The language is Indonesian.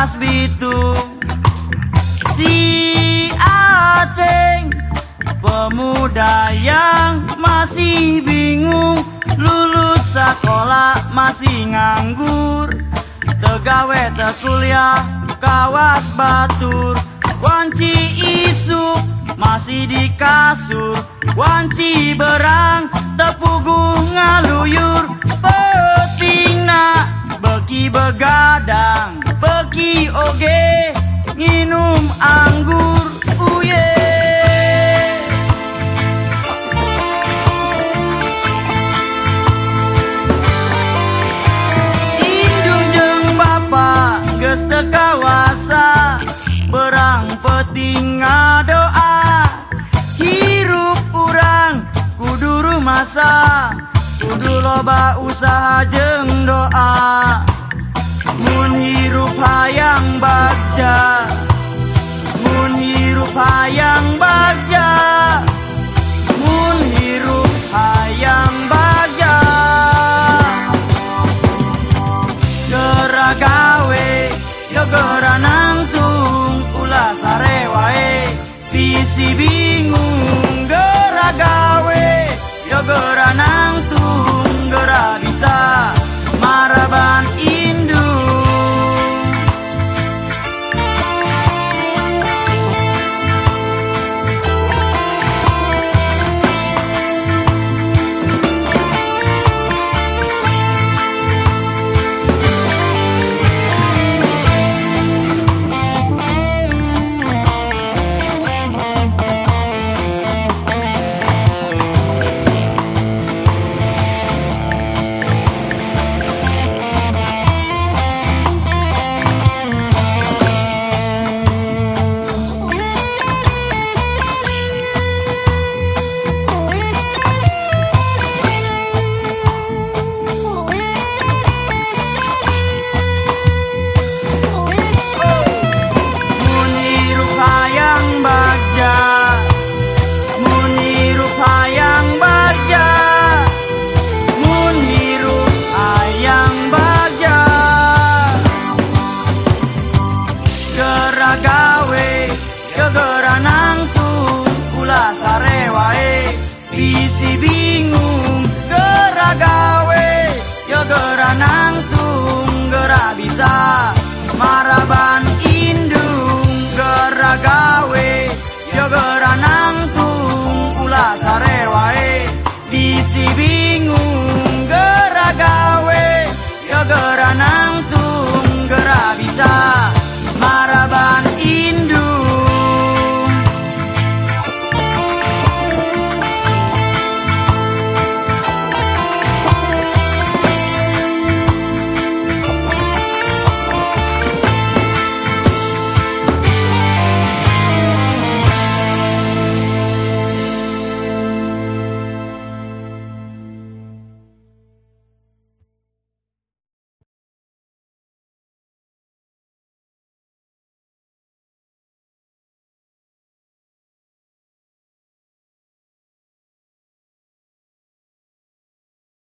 kawas Bitung Si Aceng Pemuda yang masih bingung Lulus sekolah masih nganggur. Tegawe kuliah kawas batur. Wanci isuk masih di kasur Wanci berang tepugu loba usaha jeng doa. Mun hirup hayang bagja. Mun hirup hayang bagja. Mun hirup hayang bagja. Gera gawe yo gera nangtung ulah sare wae bisi si bingung. Gerak gawe ya yo gerak nangtung gerak bisa maraban indung. Gerak gawe ya yo gerak nangtung ulah sarewae di bingung.